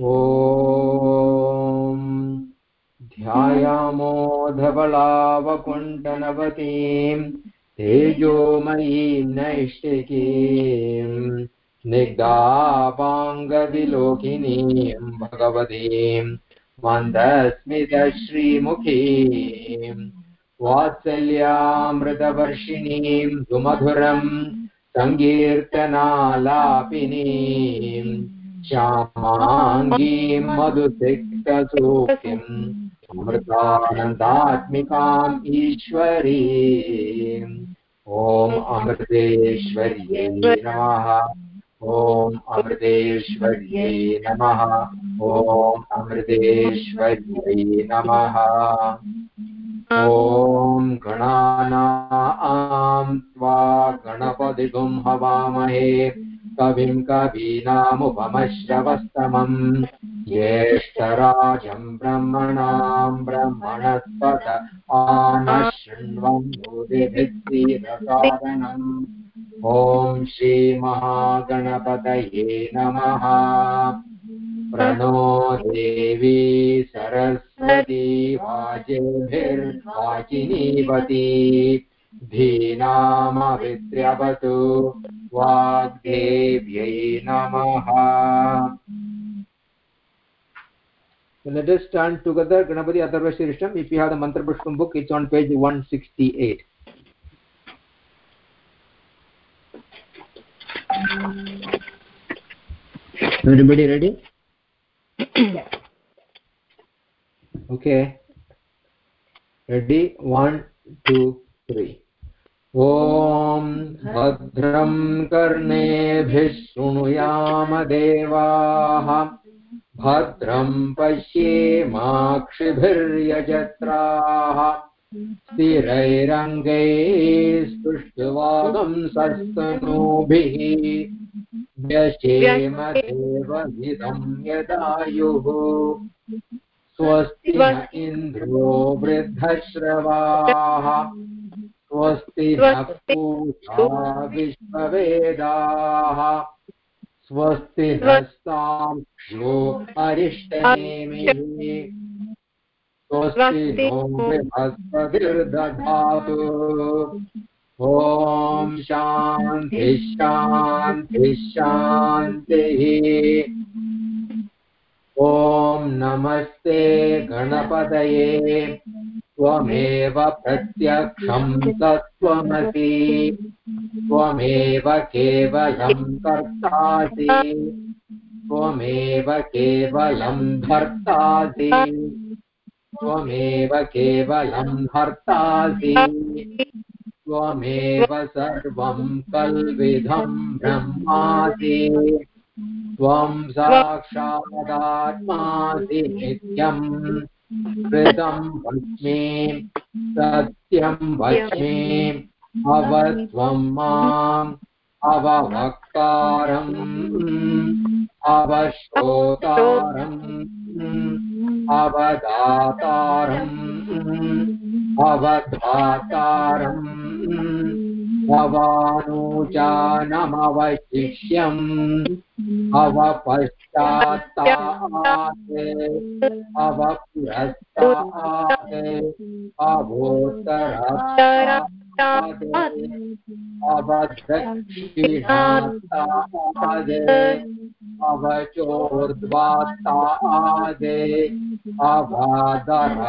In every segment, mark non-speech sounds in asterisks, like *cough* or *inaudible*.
ॐ ध्यायामो धवलावकुण्ठनवतीम् तेजोमयीं नैष्टिकीम् स्निग्धापाङ्गविलोकिनीं भगवतीम् मन्दस्मितश्रीमुखीम् वात्सल्यामृतवर्षिणीं सुमधुरम् सङ्कीर्तनालापिनीम् श्यामाङ्गीं मधुसिक्तसूक्तिम् अमृतानन्दात्मिकाम् ईश्वरीम् ॐ अमृतेश्वर्यै नमः। ॐ अमृतेश्वर्यै नमः। ॐ अमृतेश्वर्यै नमः। ॐ गणानां त्वा गणपतिगुं हवामहे। कविं कवीनामुपमश्रवस्तमम्। ज्येष्ठराजम् ब्रह्मणाम् ब्रह्मणस्पत आनशृण्वन्मुदिभित्तिरसादनम् ॐ श्रीमहागणपतये नमः। प्रणो देवी सरस्वती वाजेभिर्वाचिनीवती धीनामवित्र्यवतु वाग्देव्यै नमः let us turn together Ganapati Atharva Shirisham. If you have the Mantra Pushpam book, it's on page 168. Everybody ready? okay. Ready? One, two, three. ॐ भद्रं कर्णेभिः शृणुयाम देवाः। भद्रं पश्येमाक्षिभिर्यजत्राः स्थिरैरङ्गैः स्पृष्टवागं सस्तनूभिः। व्यशेमदेवहितं यदायुः। स्वस्ति इन्द्रो वृद्धश्रवाः। स्वस्ति विश्ववेदाः। स्वस्ति नस्तांशो अरिष्टनेमिः स्वस्ति नो बृहस्पतिर्दधातु ॐ शान्ति शान्ति शान्तिः। ॐ नमस्ते गणपतये। त्वमेव प्रत्यक्षं तत्त्वमसि। त्वमेव केवलं कर्तासि। त्वमेव केवलं भर्तासि त्वमेव केवलं हर्तासि त्वमेव सर्वं कल्विधं ब्रह्मासि। त्वं साक्षादात्मासि नित्यम्। कृतं वच्मि सत्यं वच्मि अव त्वं माम् अववक्तारम् अवश्रोतारम् अवदातारम् अवधातारम् अवानुजानमवशिष्यम् अवपश्चात्तात् अवपुरस्तात् अवोत्तरात् अवदक्षिणात्तात् अवचोर्ध्वात्तात् अवादरात्तात्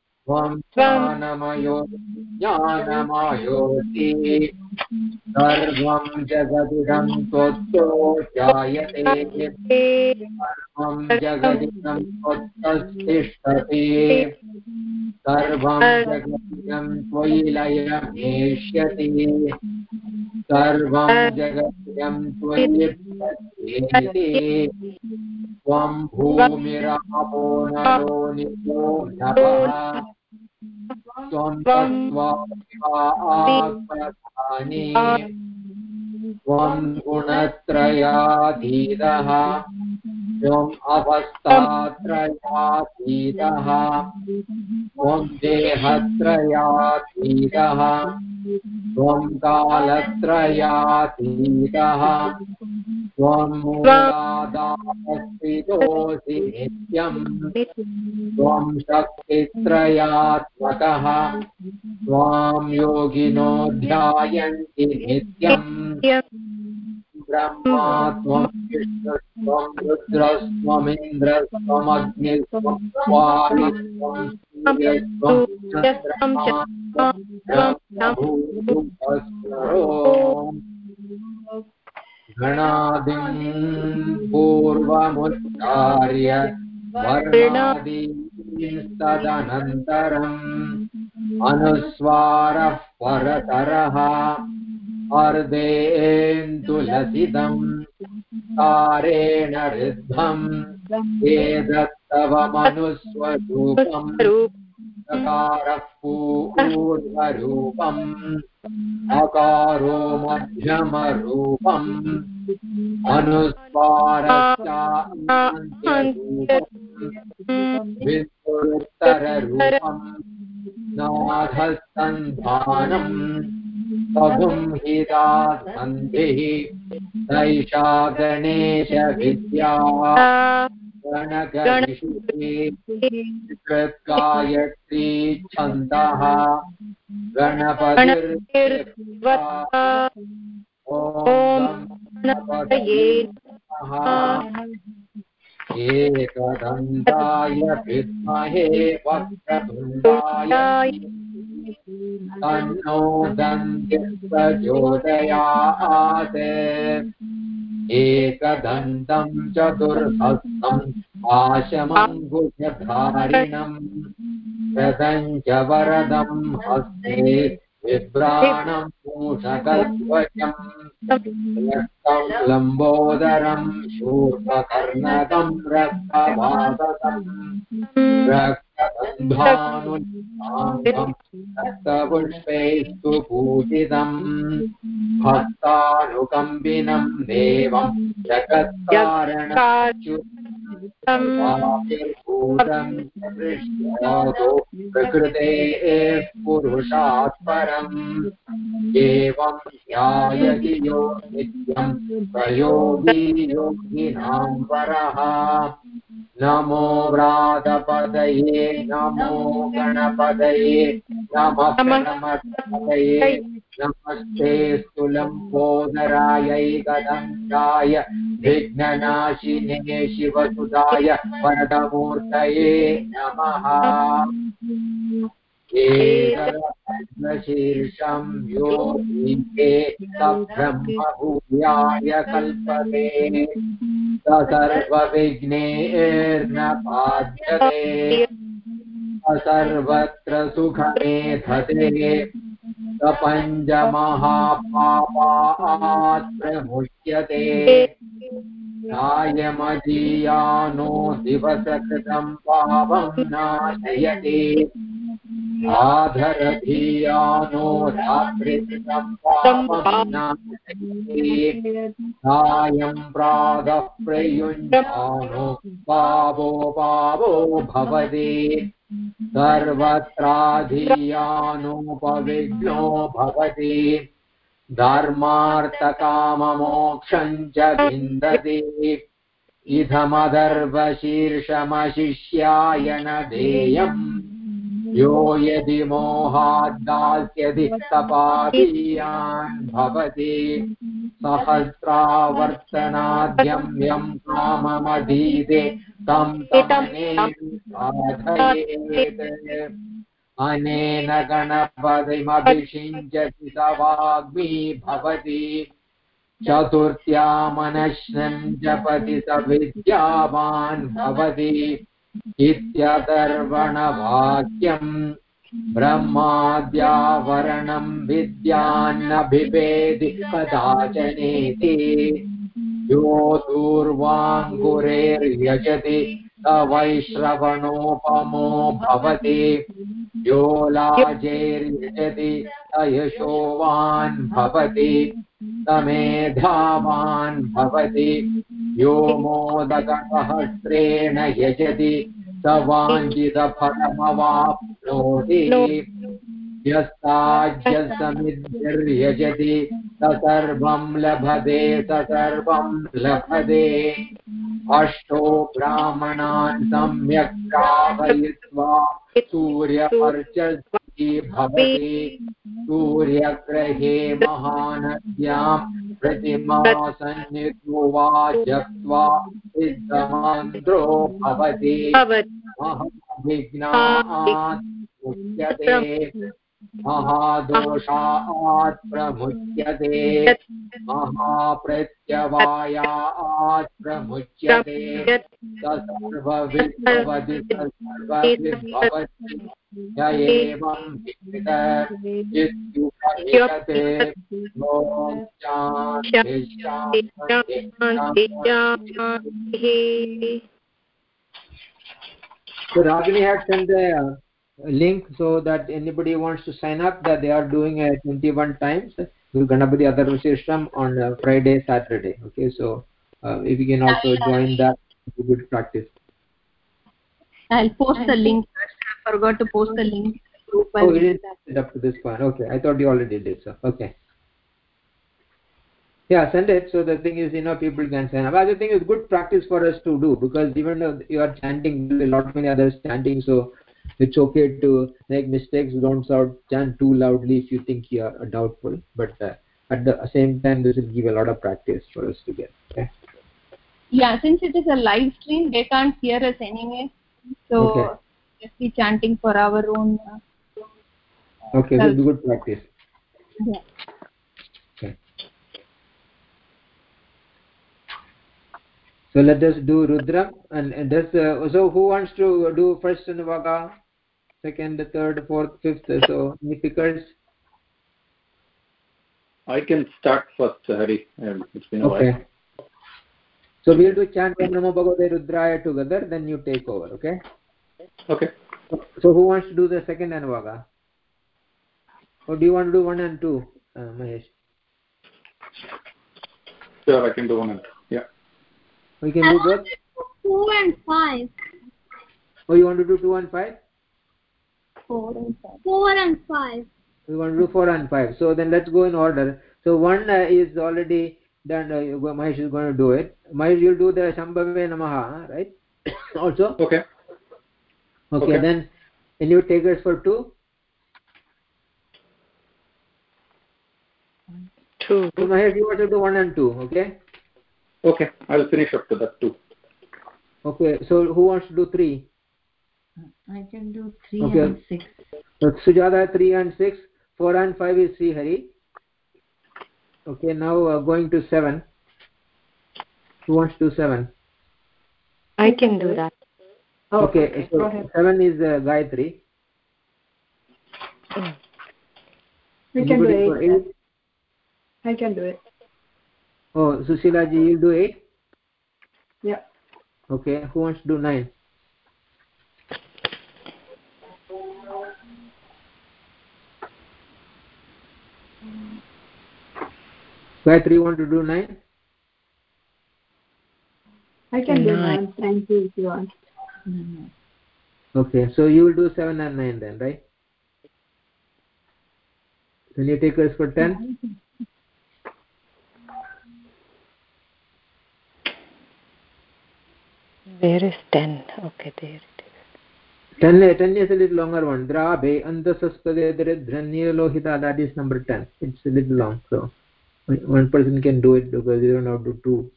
त्वं ज्ञानमयो सर्वं जगदिदं त्वत्तो जायते। सर्वं जगदिदं सर्वं जगदिदं त्वयि सर्वं जगत्यं त्वयि त्वं भूमिरापो नरो नित्यो नभः त्वं गुणत्रयाधीतः। त्वम् अवस्थात्रयातीतः त्वं देहत्रयातीतः त्वं कालत्रयातीतः त्वं मूलादास्थितोऽसि नित्यम् त्वं शक्तित्रयात्मकः। त्वां योगिनो ध्यायन्ति नित्यम्। ब्रह्मा त्वं विष्णुस्त्वं रुद्रस्त्वमिन्द्रस्त्वमग्निस्त्वं सूर्यस्त्वं गणादिं पूर्वमुच्चार्य वर्णादीस्तदनन्तरम् अनुस्वारः परतरः अर्धेन्दुलसितम् तारेण ऋद्धम् एतत्तव मनुस्वरूपम् सकारः पूर्वरूपम् अकारो मध्यमरूपम् अनुस्वारश्चान्तरूपम् सैषा गणेशविद्या। गणगणिषुगायत्री छन्दः गणपतिर्वा एकदन्ताय विद्महे वक्रतुण्डाय तन्नो दन्त्यप्रचोदयात् एकदन्तं चतुर्हस्तम् आशमङ्गुशधारिणम् च वरदं हस्ते बिभ्राणं मूषकध्वजम् रक्तं लम्बोदरं शूर्पकर्णकं रक्तवादकम् रक्तपुष्पैस्तु पूजितम् भक्तानुकम्बिनं देवं जगत्कारणभूतं प्रकृतेः पुरुषात् परम् एवं ध्यायति यो नित्यं प्रयोगी योगिनां वरः नमो व्रातपदये नमो गणपदये नमः गणपदये नमस्ते स्तुलम्बोदरायैकदन्ताय विघ्ननाशिने शिवसुधाय वरदमूर्तये नमः। शीर्षं यो दीपे ब्रह्मभूयाय कल्पते। सर्वविघ्नेर्न बाध्यते सर्वत्र सुखमेधते स पञ्चमहापापात् प्रमुच्यते। नायमदीयानो दिवसकृतं पापं नाशयति। आधरधीयानो सायं प्रातः प्रयुञ्जानो पावो पावो भवति। सर्वत्राधीयानोपविघ्नो भवति। धर्मार्थकाममोक्षं च विन्दति। देयम् यो यदि मोहाद्दास्यति तपादीयान् भवति सहस्रावर्तनाद्यं यं काममधीते तं साधयेत् अनेन गणपतिमभिषिञ्चति स वाग्मी भवति। चतुर्थ्या मनश्नं जपति स विद्यावान् भवति। इत्यतर्वणवाक्यम् ब्रह्माद्यावरणं विद्यान्न बिभेदि कदाचनेति यो दूर्वाङ्गुरेर्यजति स वैश्रवणोपमो भवति। यो लाजेर्यजति स यशोवान् भवति। समेधावान् भवति। यो यजति स वाञ्छितफलमवाप्नोति यस्ताज्यसमिद्भिर्यजति स सर्वं लभते स सर्वं लभते। अष्टो ब्राह्मणान् सम्यक् सूर्यपर्चस्ति भवति सूर्यग्रहे महानद्यां प्रतिमा वा जप्त्वा सिद्धमन्त्रो भवति। महाभिज्ञात् मुच्यते महादोषात् प्रमुच्यते महाप्रत्यवायात् प्रमुच्यते सर्वविद्भवति य एवं इत्युपनिषते *laughs* So Ragini had sent the link so that anybody wants to sign up that they are doing it 21 times Guru Ganapati Atharvashishtam on uh, Friday, Saturday. Okay, so uh, if you can also join that, it's good practice. I'll post the link. I forgot to post the link. Group oh, you didn't send it up to this point. Okay, I thought you already did so. Okay. Yeah, send it. So the thing is, you know, people can sign up. Other thing is good practice for us to do because even though you are chanting, a lot of many others chanting, so it's okay to make mistakes. Don't shout. Chant too loudly if you think you are doubtful. But uh, at the same time this will give a lot of practice for us to get okay? Yeah since it is a live stream they can't hear us anyway. So okay. just be chanting for our own uh, okay this is good practice. Yeah. Okay. So let us do rudra. And, and this uh, so who wants to do first vaga second third fourth fifth so any pickers? I can start first hari it's been a okay. while so we'll do chant om namo bhagavate rudraya together then you take over okay? Okay. So who wants to do the second anvaga or do you want to do one and two uh, mahesh? Sure i can do one and two yeah. We can do both? Two and five. Oh you want to do two and five four and five. Four and five. We want to do four and five. So then let's go in order. So one uh, is already done uh, mahesh is going to do it. Mahesh you'll do the shambhave namaha right? *coughs* Also? Okay. Okay, okay. then can you take us for two? Two. So mahesh you want to do one and two okay? Okay i'll finish up to that two. Okay so who wants to do three i can do three okay. and six. So sujata three and six. Four and five is sri hari. Okay now uh, going to seven. Who wants to seven? I can do that. Oh, okay, okay, so seven is uh, gayatri. We can do eight. eight? I can do it. Oh susila ji you'll do eight? Yeah. Okay who wants to do nine Gayatri want to do nine? I can do nine. Thank you if you want. Okay, so you will do seven and nine then, right? Can you take us for ten? where is 10 okay there it is 10 10 is a little longer one drabe andasaspade dhranyalohita that is number 10 it's a little long so one person can do it because you don't have to do.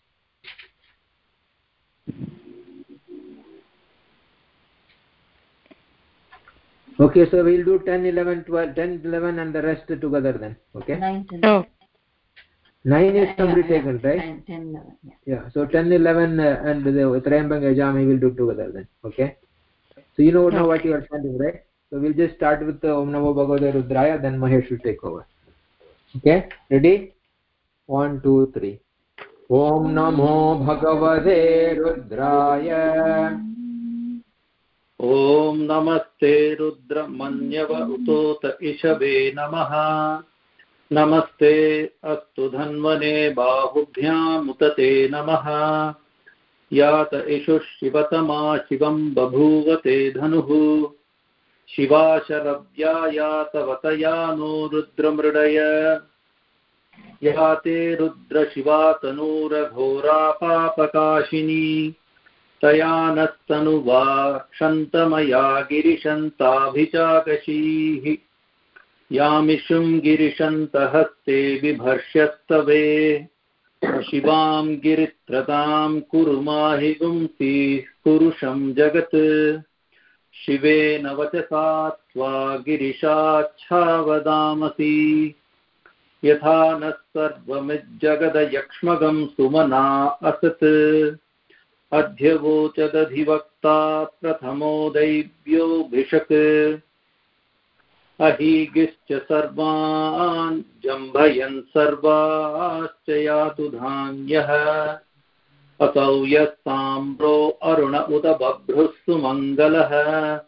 Okay so we'll do 10 11 12 10 11 and the rest together then okay? 9 10 oh. 9 is somebody yeah, taken right? 10, 10 11 yeah. yeah so 10 11 uh, and the trayambang ajami will do together then okay? So you know now what you are chanting right? So so we'll just start with the om namo bhagavate rudraya then mahesh will take over okay? Ready one, two, three. ॐ नमो भगवते रुद्राय ॐ नमस्ते रुद्रमन्यव उतोत इषवे नमः नमस्ते अस्तु धन्वने बाहुभ्यामुतते नमः यात इषुः शिवतमा शिवम् बभूवते धनुः Shiva शरव्या यातवतया no रुद्रमृडय या ते रुद्रशिवा तनूरघोरा पापकाशिनी तया नस्तनुवा क्षन्तमया गिरिशन्ताभिचाकशीः यामिषुं गिरिशन्तहस्ते बिभर्ष्यस्तवे शिवां गिरित्रतां कुरु माहि गुंसीः पुरुषं जगत्। शिवेन वचसा त्वा गिरिशाच्छावदामसि। यथा नः सर्वमिज्जगदयक्ष्मगं सुमना असत्। अध्यवोचदधिवक्ता प्रथमो दैव्योऽभिषक्। अहीगिश्च सर्वान् जम्भयन् सर्वाश्च यातु धान्यः। असौ यः साम्रो अरुण उत बभ्रुः सुमङ्गलः।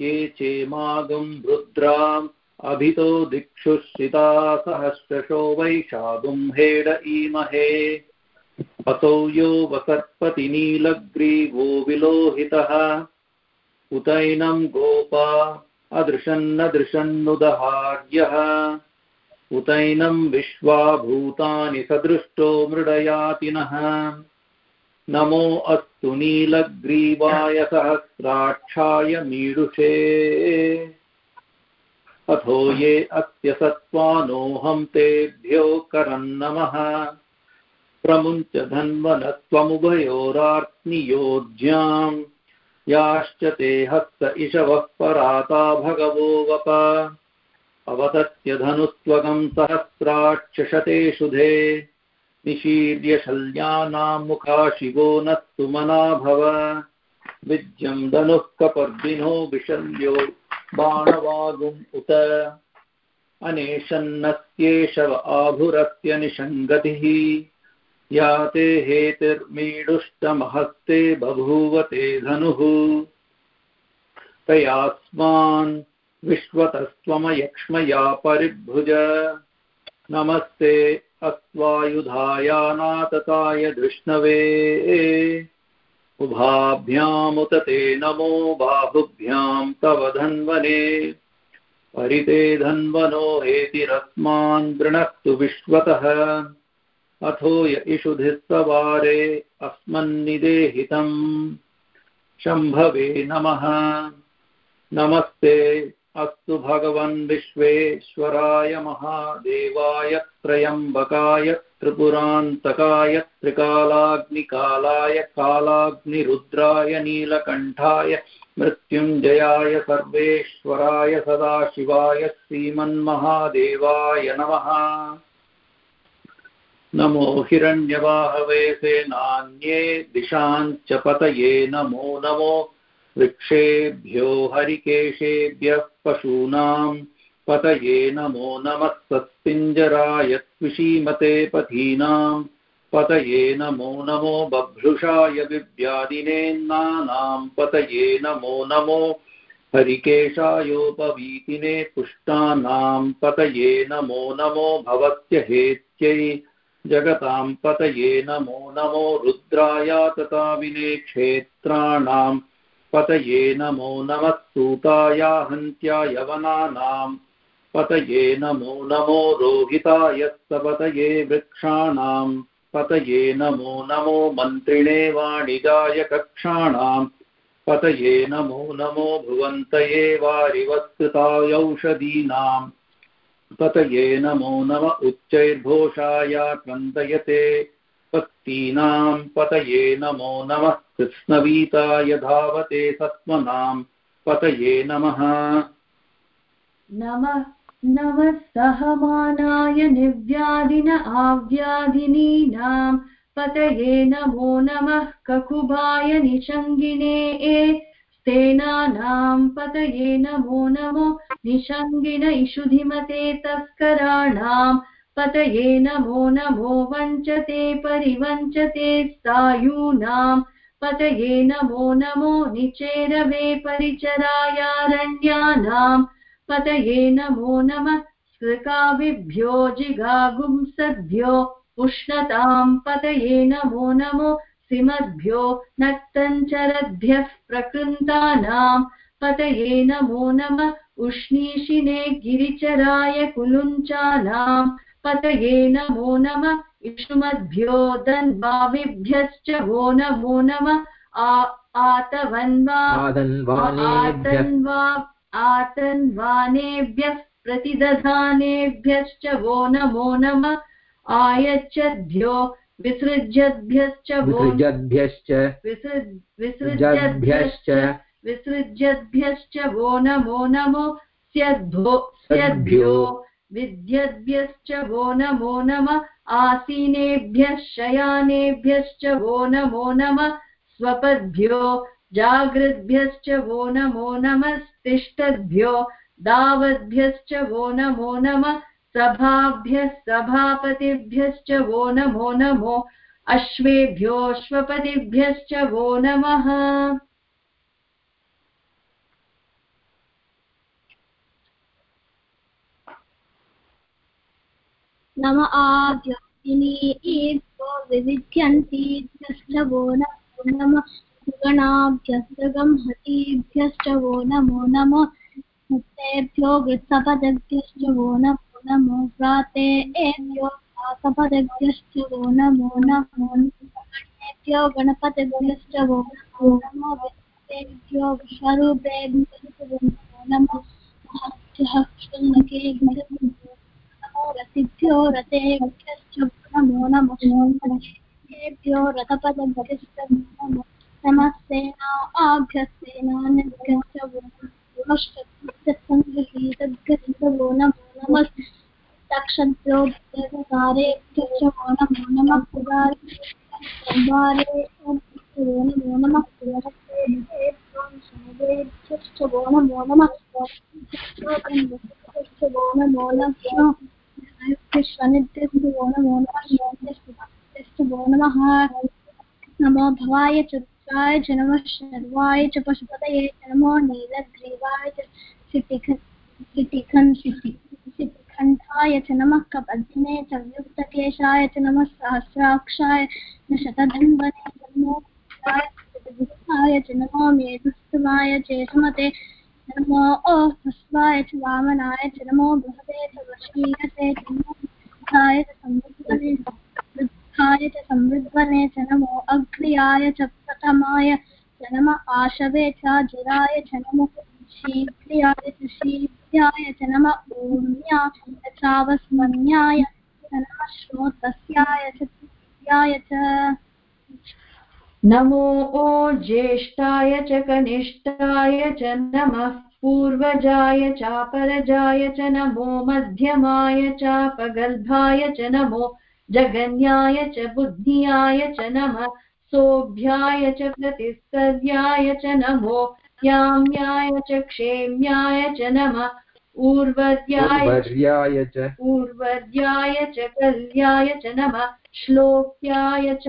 ये चेमागुं रुद्राम् अभितो दिक्षु श्रिता सहस्रशो वैशागुम्हेड ईमहे। असौ यो वसर्पति नीलग्रीवो विलोहितः। उतैनं गोपा अदृशन्नदृशन्नुदहार्यः। उतैनं विश्वा भूतानि सदृष्टो मृडयातिनः। नमो अस्तु नीलग्रीवाय सहस्राक्षाय मीडुषे अथो ये अस्य तेभ्यो करन्नमः प्रमुञ्च धन्वनत्वमुभयोरार्त्नियोज्याम् याश्च ते हस्त इषवः पराता भगवो वप। अवतत्य धनुस्त्वगं सहस्राक्षशतेषुधे निशीर्य शल्यानां मुखा शिवो न सुमना भव। विद्यं धनुः कपर्दिनो विशल्यो बाणवागुम् उत। अनेशन्नस्येषव आभुरस्य निषङ्गतिः या ते हेतिर्मीडुष्टमहस्ते बभूवते धनुः। तयास्मान् विश्वतस्त्वमयक्ष्मया परिभुज नमस्ते अस्त्वायुधायानातताय धृष्णवे। उभाभ्यामुत ते नमो बाहुभ्यां तव धन्वने। परिते धन्वनो हेतिरस्मान् गृणस्तु विश्वतः। अथो य इषुधिस्तवारे अस्मन्निदेहितम्। शम्भवे नमः। नमस्ते, अस्तु भगवन् विश्वेश्वराय महादेवाय त्र्यम्बकाय त्रिपुरान्तकाय त्रिकालाग्निकालाय कालाग्निरुद्राय नीलकण्ठाय मृत्युञ्जयाय सर्वेश्वराय सदाशिवाय श्रीमन्महादेवाय नमः। नमो हिरण्यवाहवे सेनान्ये दिशाञ्च पतये नमो नमो। वृक्षेभ्यो हरिकेशेभ्यः पशूनां पतये नमो नमः सत्पिञ्जराय त्विषीमते पथीनां पतये नमो नमो बभ्रुषाय विव्यादिनेन्नानां पतये नमो नमो हरिकेशायोपवीतिने पुष्टानां पतये नमो नमो भवत्य हेत्यै जगतां पतये नमो नमो रुद्राय तथा विने क्षेत्राणां पतये नमो नमः सूताय हन्त्याय वनानां पतये नमो नमो रोहिताय सपतये वृक्षाणां, पतये नमो नमो मन्त्रिणे वाणिजाय कक्षाणां, पतये नमो नमो भुवन्तये वारिवत्कृतायौषधीनां पतये नमो, नम उच्चैर्घोषाय क्रन्दयते पत्तीनां, पतये नमो, नमः कृत्स्नवीताय धावते सत्मनां पतये नमः। नमः। नमः सहमानाय निव्यादिन आव्याधिनीनां पतये नमो नमः ककुभाय निषङ्गिने सेनानां पतये नमो नमो निषङ्गिन इषुधिमते तस्कराणां पतये नमो नमो वञ्चते परिवञ्चते सायूनां पतये नमो नमो निचेरवे परिचरायारण्यानां पतये नमो नमः। सृकाविभ्यो जिगागुंसद्भ्यो उष्णतां पतये नमो नमो। सिमद्भ्यो नक्तञ्चरद्भ्यः प्रकृन्तानां। पतये नमो नमः। उष्णीषिने गिरिचराय कुलुञ्चानां। पतये नमो नमः। इषुमद्भ्यो दन्वाविभ्यश्च वो नमो नमः। आतवन्वा आतन्वानेभ्यः प्रतिदधानेभ्यश्च वो नमो नम आयच्छद्भ्यो विसृज्यद्भ्यश्च विसृज्यद्भ्यश्च। विसृज्यद्भ्यश्च विसृज्यद्भ्यश्च वो नमो नमो स्यद्भो स्यद्भ्यो विद्यद्भ्यश्च वो नमो नम आसीनेभ्यः शयानेभ्यश्च वो नमो नम स्वपद्भ्यो जागृद्भ्यश्च वो नमो नमः तिष्ठद्भ्यो दावद्भ्यश्च वो नमो नमः, सभाभ्यः सभापतिभ्यश्च वो नमो नमो अश्वेभ्योऽश्वपतिभ्यश्च वो नमः। नम आभ्यस्तिनीभ्यो विविध्यन्ति नमो। गणाभ्यस्तगं हतीभ्यश्च वो नमो नमः मुक्तेभ्यो वृत्तपदभ्यश्च वो नमो नमो व्रातेभ्यो व्रातपदभ्यश्च वो नमो नमो गणेभ्यो गणपतिभ्यश्च वो नमो नमो वित्तेभ्यो विश्वरूपेभ्यश्च नमो नमो रतिभ्यो रतेभ्यश्च नमो नमो रथपदभ्यश्च नमो नमस्तेना आभ्यस्तेनान्यभ्यश्च सङ्गृहीतभ्यश्चो नमो। नमः नमो। नमः कुदारेभ्यो नमो नमः। कुलभ्यश्च नमो नमः। नमो नमः। विश्वनित्यस्तु नमो नमः। नमो भवाय च रुद्राय च नमः शर्वाय च पशुपतये च नमो नीलग्रीवाय च सिटिखण्डाय च नमः कपद्धिने च व्युक्तकेशाय च नमः सहस्राक्षाय न शतधन्वने च नमो च नमो मेधुस्तवाय चेतमते नमो हस्वाय च वामनाय च नमो बृहते च वशीयते च नमो च संवृद्धने च संवृद्धने च नमो अग्र्याय च प्रथमाय च नम आशवे च जिराय च नमो शीघ्र्याय च शीघ्र्याय च नम ऊर्म्याय चावस्मन्याय च नमः श्रोतस्याय च तृतीयाय च। नमो ओ ज्येष्ठाय च कनिष्ठाय च नमः पूर्वजाय चापरजाय च नमो मध्यमाय चापगर्भाय च नमो जगन्याय च बुद्धियाय च नमः सोऽभ्याय च प्रतिस्तर्याय च नमो याम्याय च क्षेम्याय च नमः ऊर्वर्याय च ऊर्वर्याय च कल्याय च नमः श्लोक्याय च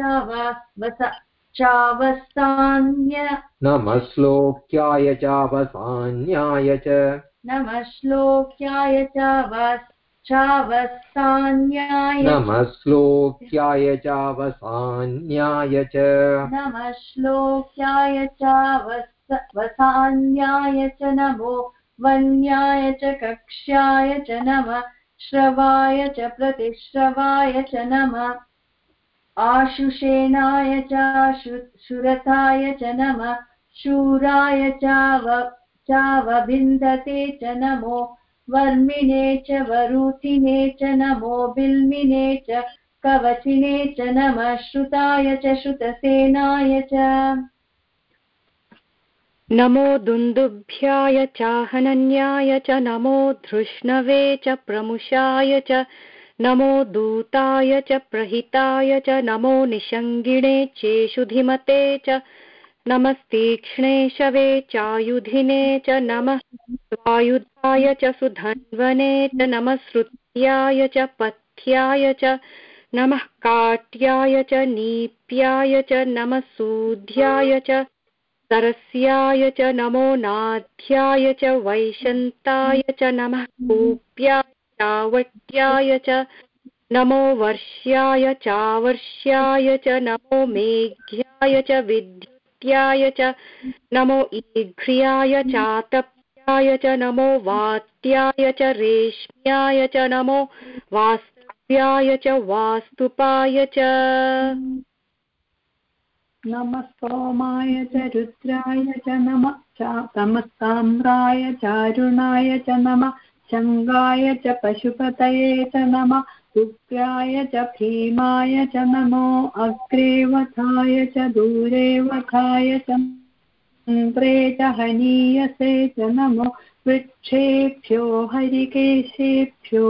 वस चावसान्य नमः श्लोक्याय चावसान्याय च नमः श्लोक्याय चावसान्याय नमः श्लोक्याय चावसान्याय च। नमः श्लोक्याय चावसान्याय च। नमो वन्याय च। कक्ष्याय च। नमः श्रवाय च। प्रतिश्रवाय च। नमः आशुषेणाय चाशुरताय च। नमः शूराय चावभिन्दते च। नमो वर्मिणे च वरूथिने च नमो बिल्मिने च कवचिने च नमः श्रुताय च श्रुतसेनाय च। नमो दुन्दुभ्याय चाहनन्याय च, नमो धृष्णवे च प्रमुषाय च, नमो दूताय च प्रहिताय च, नमो निषङ्गिणे चेषुधिमते च नमस्तीक्ष्णे शवे चायुधिने च नमः स्वायुधाय च सुधन्वने च नमः श्रुत्याय च पथ्याय च नमः काट्याय च नीप्याय च नमः सूध्याय च सरस्याय च नमो नाध्याय च वैशन्ताय च नमः कूप्याय चावट्याय च नमो वर्ष्याय चावर्ष्याय च नमो मेघ्याय च विद्युत्याय च नमो ईघ्र्याय चातप्याय च नमो वात्याय च, रेश्म्याय च नमो वास्तव्याय च, वास्तुपाय च। नमः सोमाय च, रुद्राय च, नमः तमस्ताम्राय, चारुणाय च, नमः शङ्गाय च, पशुपतये च, नमः उग्राय च भीमाय च नमो अग्रे वधाय च दूरे वधाय च मन्त्रे च हनीयसे च नमो वृक्षेभ्यो हरिकेशेभ्यो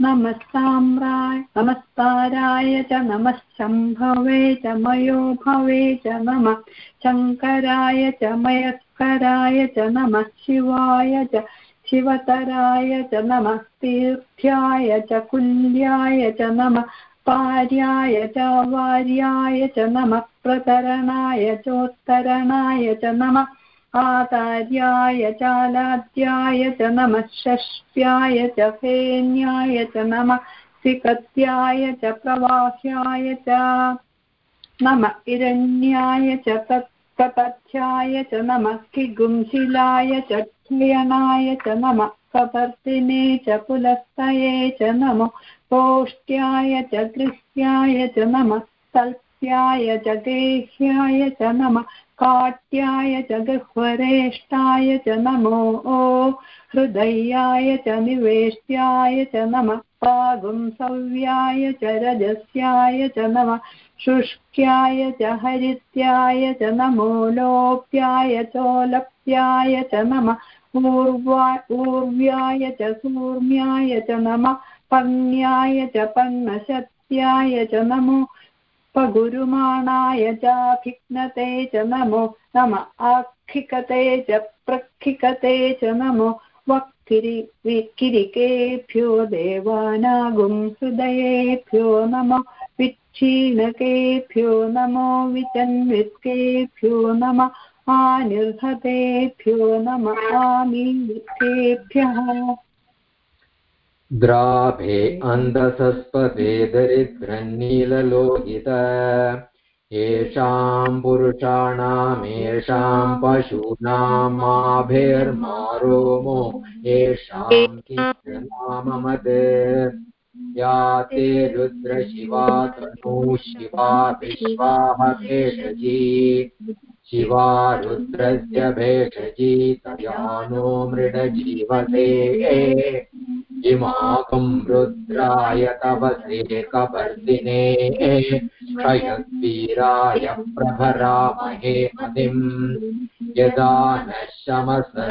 नमस्ताम्राय नमस्ताराय च नमः शम्भवे च मयो भवे च नमः शङ्कराय च मयस्कराय च नमः शिवाय च शिवतराय च नमः तीर्थ्याय च कुल्याय च नमः पार्याय च वार्याय च नमः प्रतरणाय चोत्तरणाय च नमः आचार्याय चालाद्याय च नमः षष्ट्याय च फेन्याय च नमः सिकत्याय च प्रवाह्याय च नम इरण्याय च तत्कपथ्याय च नमः किगुंशिलाय च क्षयनाय च नमः कपर्दिने च पुलस्तये च नमो कोष्ट्याय च गृह्याय च नमः तल्प्याय च गेह्याय च नमः काट्याय च गह्वरेष्टाय च नमो हृदयाय च निवेष्ट्याय च नमः पागुंसव्याय च रजस्याय च नमः शुष्क्याय च हरित्याय च नमो लोप्याय चोलप्याय च नमः ऊर्वा, ऊर्व्याय च सूर्म्याय च नमः, पन्याय च पन्नशत्याय च नमो, पगुरुमाणाय चाभिघ्नते च नमो, नम आक्षिकते च प्रक्षिकते च नमो, वक्किरि किरिकेभ्यो देवानागुं हृदयेभ्यो नमो विच्छीणकेभ्यो नमो, विचन्वित्केभ्यो नम। आनिर्हतेभ्यो नम आमीर्तेभ्यः द्राभे अन्धसस्पदे दरिद्रन्नीललोहित। येषाम् पुरुषाणामेषाम् पशूनामाभिर्मारोमो। येषाम् किञ्चनाममत् या ते रुद्रशिवा तनू शिवा विश्वाह भेषजी शिवा रुद्रस्य भेषजी तया नो मृडजीवते इमाकम् रुद्राय तवसे कपर्दिने क्षयद्वीराय प्रभरामहे मतिम्। यदा न शमसद्विपदे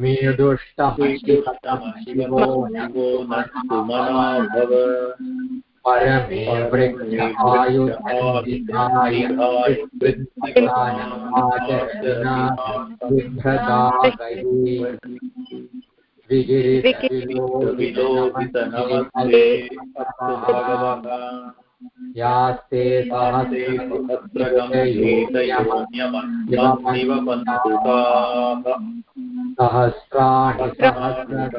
मीदुष्टः शिवो भव परमे वृक्ष आयुधाय बिभ्रदागये विलोहितनमस्ते अस्तु भगवः यास्ते पन्तुकाः सहस्राणि सहस्रदाहुः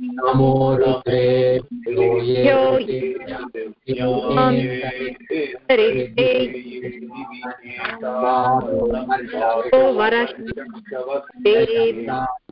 नमो रुद्रे रुद्रेभ्यो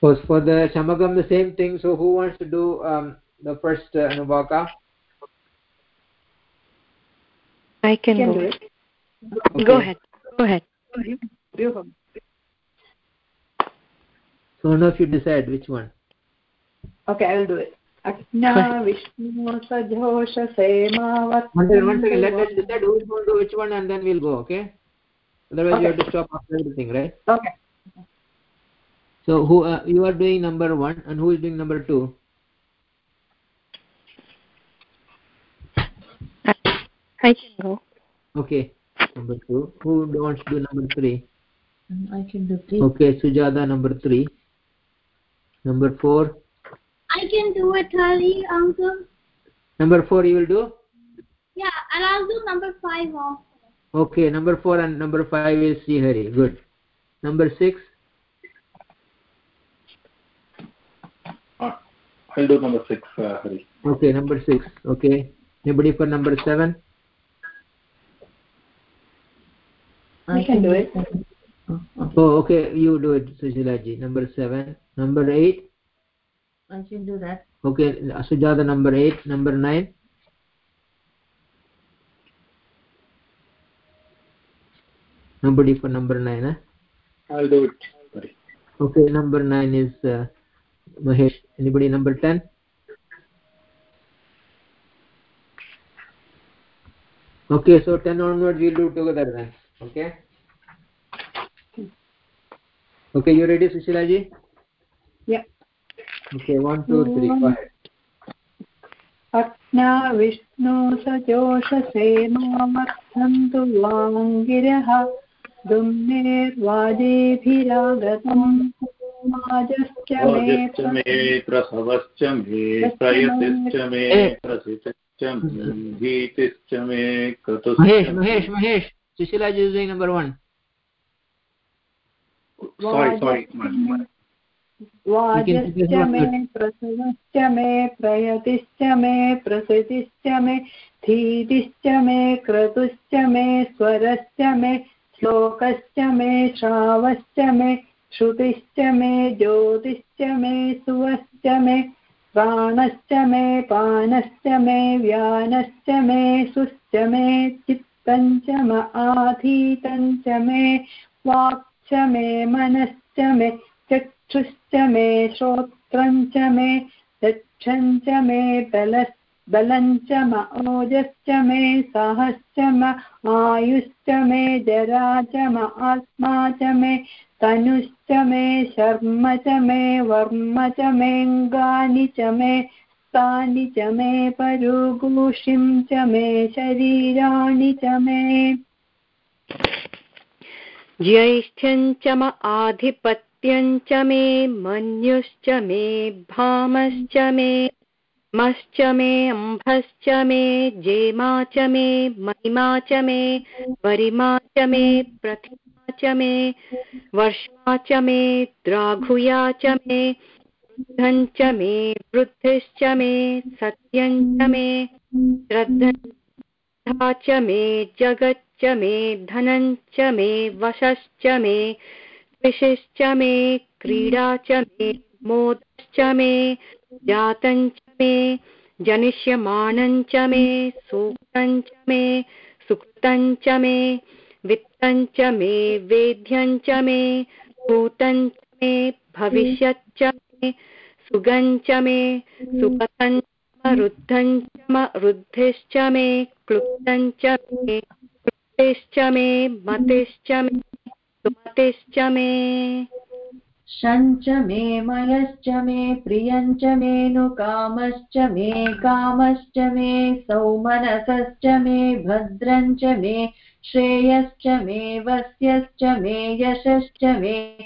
Was for the Shamagam the same thing. So who wants to do um, the first uh, Anubhaka? I can, can do it. Okay. Go ahead. Go ahead. So now if you decide which one. Okay, I will do it. Ajna Vishnu Sajhosha Semavat. One second, one second. Let, let's decide who's going to do which one and then we'll go, okay? Otherwise okay. you have to stop after everything, right? Okay. So who uh, you are doing number one and who is doing number two? I can go. Okay, number two. Who wants to do number three? I can do three. Okay, Sujata number three. Number four. I can do it, Hari, uncle. Number four you will do? Yeah, and I'll do number five also. Okay, number four and number five is Hari. Good. Number six? Uh, I'll do number six, uh, Hari. Okay, number six. Okay. Anybody for number seven? I can do it. Oh, okay. You do it, Sushilaji. Number seven. Number eight? I can do that. Okay, Sujata number 8, number 9. Nobody for number 9, eh? I'll do it. Sorry. Okay, number 9 is uh, Mahesh. Anybody number 10? Okay, so 10 onwards we'll do together then. Okay? Okay, you ready, Sushilaji? Yeah. Okay one two three go ahead. अज्ञा विष्णु सजोषसे मामर्थन्तु वाङ्गिरः दुम्नेर्वाजेभिरागतम् माजश्च मे प्रसवश्च मे प्रयतिश्च मे प्रसितश्च मे भीतिश्च मे क्रतुश्च Mahesh Mahesh Mahesh Sushila ji number 1 sorry sorry वाजश्च मे प्रसवश्च मे प्रयतिश्च मे प्रसृतिश्च मे धीतिश्च मे क्रतुश्च मे स्वरश्च मे श्लोकश्च मे श्रावश्च मे श्रुतिश्च मे ज्योतिश्च मे सुवश्च मे प्राणश्च मे पानश्च मे व्यानश्च मे सुश्च मे चित्तञ्च म आधीतञ्च मे वाक्च मे मनश्च मे चक्षुश्च मे श्रोत्रं च मे, दक्षं च मे बल बलं च म, ओजश्च मे, सहश्च म, आयुश्च मे, जरा च म, आत्मा च मे, तनुश्च मे, शर्म च मे, वर्म च मेऽङ्गानि च मे तानि च मे, परुगुषिं च मे, शरीराणि च मे। ज्यैष्ठ्यं च म आधिपत्य सत्यञ्च मे मन्युश्च मे भामश्च मे मश्च मे अम्भश्च मे जेमा च मे महिमा च मे वरिमा च मे प्रतिमा च मे वर्षा च मे द्राघुया च मे बुद्धञ्च मे वृद्धिश्च मे सत्यञ्च मे श्रद्धा च मे जगच्च मे धनञ्च मे वशश्च मे विशिश्च मे क्रीडा च मे मोदश्च मे जातञ्च मे जनिष्यमाणञ्च मे सूक्तञ्च मे सुकृतञ्च मे वित्तञ्च मे वेद्यञ्च मे भूतञ्च मे भविष्यच्च मे सुगञ्च मे सुपतञ्च रुद्धञ्च रुद्धिश्च मे क्लुप्तञ्च मे मे मतिश्च मे सुमतिश्च मे। शञ्च मे मयश्च मे, प्रियञ्च मेनुकामश्च मे, कामश्च मे, सौमनसश्च मे, भद्रञ्च मे, श्रेयश्च मे, वस्यश्च मे, यशश्च मे,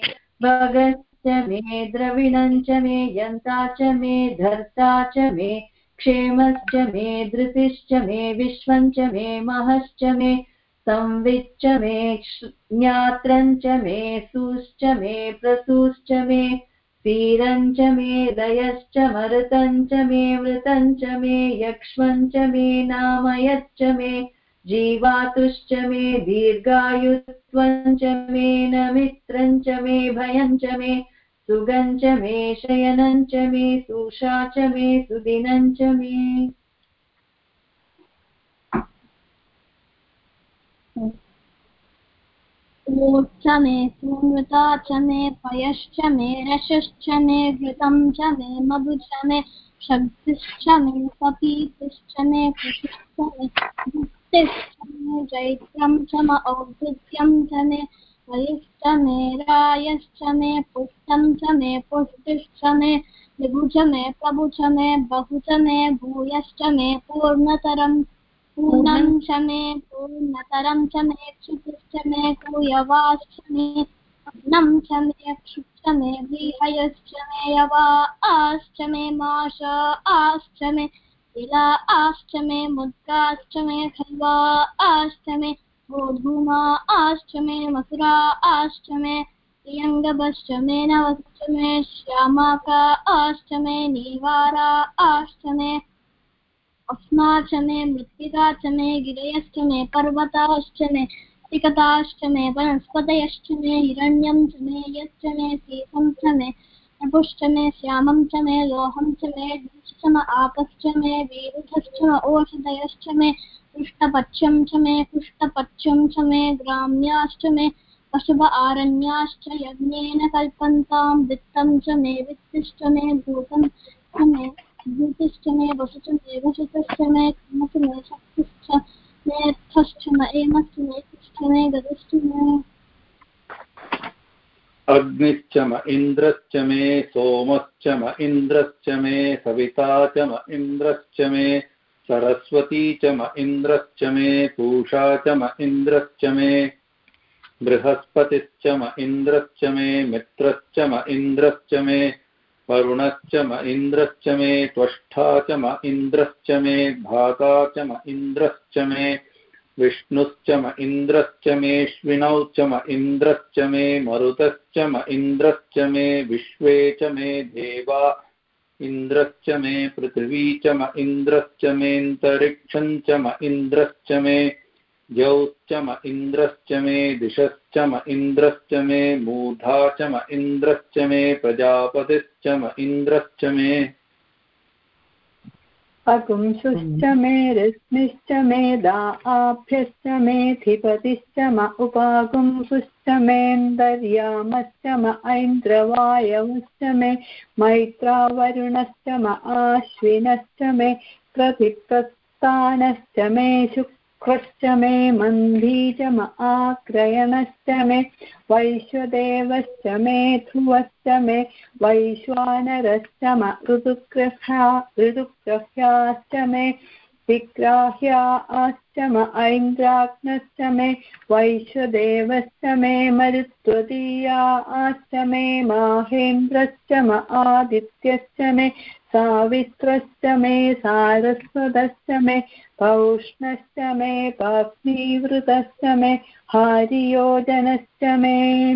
भगश्च मे, द्रविणञ्च मे, यन्ता च मे, धर्ता च मे, क्षेमश्च मे, धृतिश्च मे, विश्वञ्च मे, महश्च मे संविच्च मे ज्ञात्रञ्च मे सुश्च मे प्रसूश्च मे वीरञ्च मे दयश्च मरुतञ्च मे मृतञ्च मे यक्ष्मञ्च मे नामयच्च मे जीवातुश्च मे दीर्घायुत्वञ्च मे न मित्रञ्च मे भयञ्च मे सुगञ्च मे शयनञ्च मे सुषा च मे सुदिनञ्च मे च मे सुमृता च मे पयश्च मे रशश्च मे घृतं च मे मधु च मे शक्तिश्च मे कपीतिश्च मे कृषिश्च मे भुक्तिश्च मे जैत्रं च म औद्धत्यं च मे वयश्च मे रायश्च मे पुष्टं च मे पुष्टिश्च मे विभु च मे प्रभु च मे बहु च मे भूयश्च मे पूर्णतरम् पूर्णं च मे पूर्णतरं च मे क्षुतिश्च मे कुयवाश्च मे नं च मे क्षुश्च मे विहयश्च मे यवा आश्च मे माश आश्च मे तिला आश्च मे मुद्गाश्च मे खल्वा आश्च मे गोधूमा आश्च मे मथुरा आश्च मे प्रियङ्गभश्च मे नवश्च मे श्यामाका आश्च मे नीवारा आश्च मे अस्मा च मे मृत्तिका च मे गिरयश्च मे मे तिकताश्च मे हिरण्यं च मे यश्च मे सीतं च मे नपुश्च मे श्यामं च मे लोहं च मे आपश्च मे वीरुधश्च म ओषधयश्च मे पुष्टपच्यं च मे पुष्टपच्यं च मे ग्राम्याश्च मे अशुभ आरण्याश्च, यज्ञेन कल्पन्तां वित्तं च मे वित्तिश्च मे भूतं च मे भूतिश्च मे वसुच मे मे कर्मच मे शक्तिश्च मे अर्थश्च म एमश्च मे तिश्च मे गतिश्च मे अग्निश्च म इन्द्रश्च मे सोमश्च म इन्द्रश्च मे सविता च म इन्द्रश्च मे सरस्वती च म इन्द्रश्च मे पूषा च म इन्द्रश्च मे बृहस्पतिश्च म इन्द्रश्च मे मित्रश्च म इन्द्रश्च मे वरुणश्च म इन्द्रश्च मे त्वष्टा च म इन्द्रश्च मे भाता च म इन्द्रश्च मे, विष्णुश्च म इन्द्रश्च मेऽश्विनौ च म इन्द्रश्च मे, मरुतश्च म इन्द्रश्च मे, विश्वे च मे, देवा इन्द्रश्च मे, पृथिवी च म इन्द्रश्च मेऽन्तरिक्षं च म इन्द्रश्च मे द्यौश्च म इन्द्रश्च मे दिशश्च म इन्द्रश्च मे मूढा च म इन्द्रश्च मे प्रजापतिश्च म इन्द्रश्च मे अपुंसुश्च मे रश्मिश्च मे दाभ्यश्च मेऽधिपतिश्च म उपागुंसुश्च मेऽन्तर्यामश्च म ऐन्द्रवायवश्च मे मैत्रावरुणश्च म आश्विनश्च मे प्रतिप्रस्थानश्च मे शुक् क्रश्च मे मन्धी च म आक्रयणश्च मे, वैश्वदेवश्च मे, ध्रुवश्च मे, वैश्वानरश्च म ऋतुग्रहा ऋतुग्रह्याश्च मे, विग्राह्याश्च म, ऐन्द्राग्नश्च मे, वैश्वदेवश्च मे, मरुत्वदीयाश्च मे, माहेन्द्रश्च म, आदित्यश्च मे सावित्रश्च मे सारस्वतश्च मे पौष्णश्च मे पाप्नीवृतश्च मे हारियोजनश्च मे।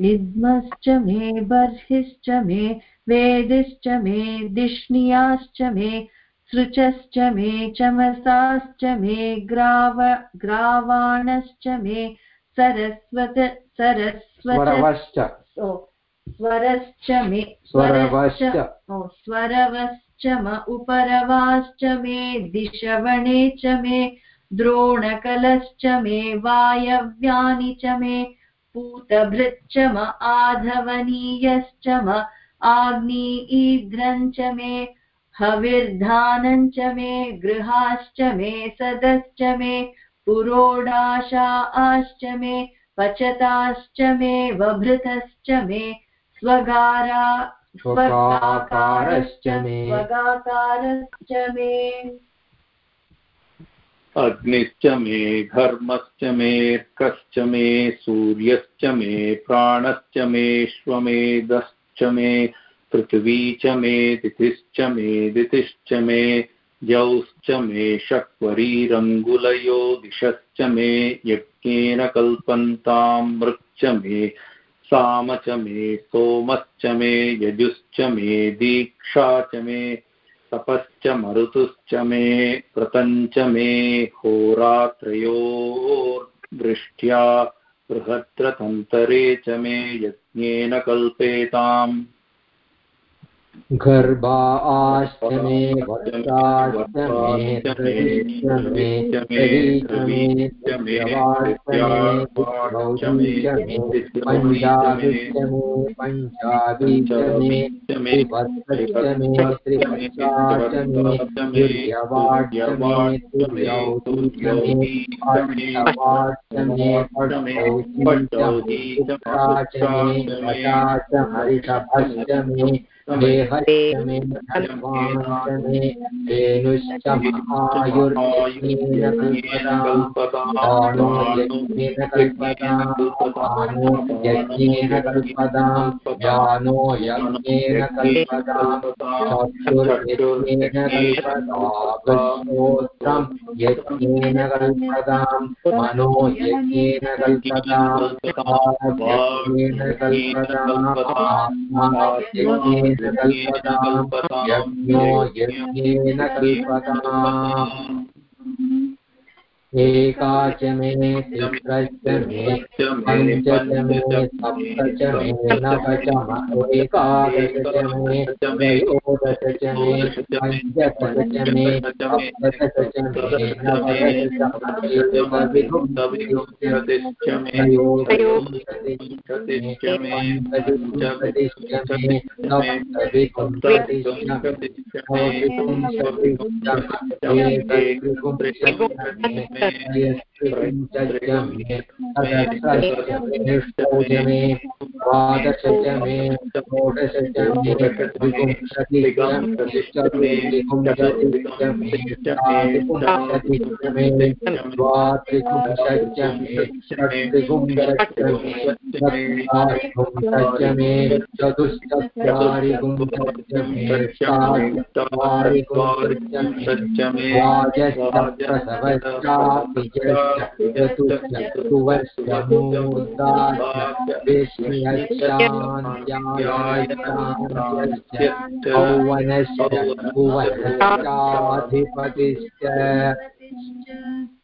निद्मश्च मे बर्हिश्च मे वेदिश्च मे दिष्णियाश्च मे सृचश्च मे चमसाश्च मे ग्राव ग्रावाणश्च मे सरस्वत सरस्वत। स्वरश्च मे स्वरश्च स्वरवश्च म उपरवाश्च मे दिशवणे च मे द्रोणकलश्च मे वायव्यानि च मे पूतभृच्च म आधवनीयश्च म आग्नीईद्रम् च मे हविर्धानम् च मे गृहाश्च मे सदश्च मे पुरोडाशाश्च मे पचताश्च मे वभृतश्च मे स्वगारा स्वगाकारश्च मे। स्वगाकारश्च मे। अग्निश्च मे घर्मश्च मेऽर्कश्च मे सूर्यश्च मे प्राणश्च मेऽश्वमेधश्च मे पृथिवी च मे तिथिश्च मे दितिश्च मे द्यौश्च मे शक्वरीरङ्गुलयो दिशश्च मे यज्ञेन कल्पन्तां मृक्च मे। साम च मे सोमश्च मे यजुश्च मे दीक्षा च मे तपश्च मरुतुश्च मे व्रतञ्च मे होरात्रयोर्दृष्ट्या बृहद्रतन्तरे च मे यज्ञेन कल्पेताम्। गर्भाश्च मे वत्साश्च मे प्रदिश्च मे प्रदीच मे द्रवाश्च मे गौरीश्च धेनुश्च आयुर्यज्ञेन कल्पताम् यज्ञेन कल्पताम् बाणो यज्ञेन कल्पताम् चक्षुर्यज्ञेन कल्पताम् यज्ञेन मनो यज्ञेन कल्पताम् यज्ञेन कल्पताम् आत्मा यज्ञेन कल्पताम् यज्ञो यज्ञेन कल्पताम् एका च मे मे पञ्च च मे सप्त च मे नव च एकादश च मे त्रयोदश च मे पञ्चदश च मे सप्तदश च मे नवदश मे मे एकत्रिंशतिश्च मे त्रयस्त्रिंशच्च मे सहस्रश्च मे षोडश मे द्वादश च मे षोडश च मे त्रिपुंशतिश्च मे चतुर्विंशतिश्च मे षात्रिपुंशतिश्च मे द्वात्रिपुंशच्च मे षट्त्रिपुंशच्च मे चत्वारिपुंशच्च मे चतुश्चत्वारिपुंशच्च मे षट्चत्वारिपुंशच्च मे द्वादशप्रसवश्चापि चतुश्च मूर्धाश्च विस्मयश्चान्त्यायश्चान्त्यश्च औवनश्च भुवनश्चाधिपतिश्च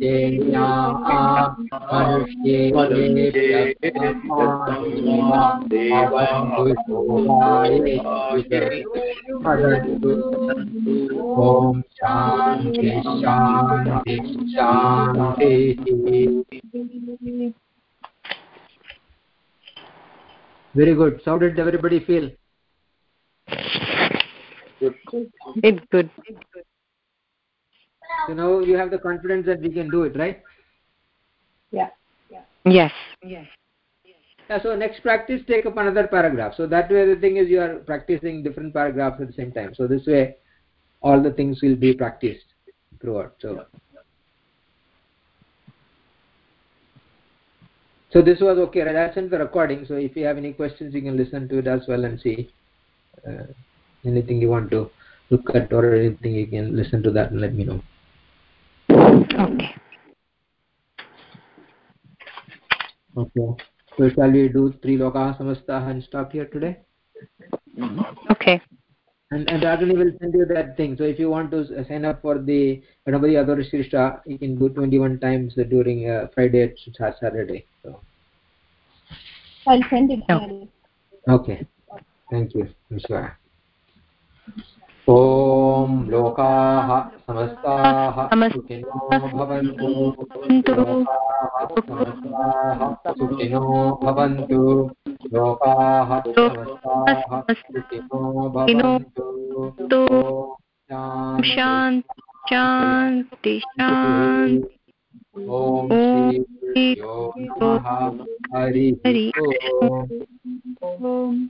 ॐ शान्ति शान्ति शान्तिः very good so how did everybody feel it's good so now you have the confidence that we can do it right? Yeah yes. Yes. Yeah, so next practice take up another paragraph. So that way the thing is you are practicing different paragraphs at the same time. So this way all the things will be practiced throughout so. So this was okay right? I sent the recording. So if you have any questions you can listen to it as well and see uh, anything you want to look at or anything you can listen to that and let me know okay. Okay. So shall we do three lokaha samastah and stop here today? Okay. And and Ragini will send you that thing. So if you want to sign up for the Ganapati Adharishishta you can do 21 times during uh, Friday to Saturday. So. I'll send it. Okay, okay. thank you. Vishwa ॐ लोकाः समस्ताः सुखिनो भवन्तु। सुखिनो भवन्तु। लोकाः समस्ताः सुखिनो भवन्तु। शान्ति शान्ति। शान्ति। ॐ हरिः ॐ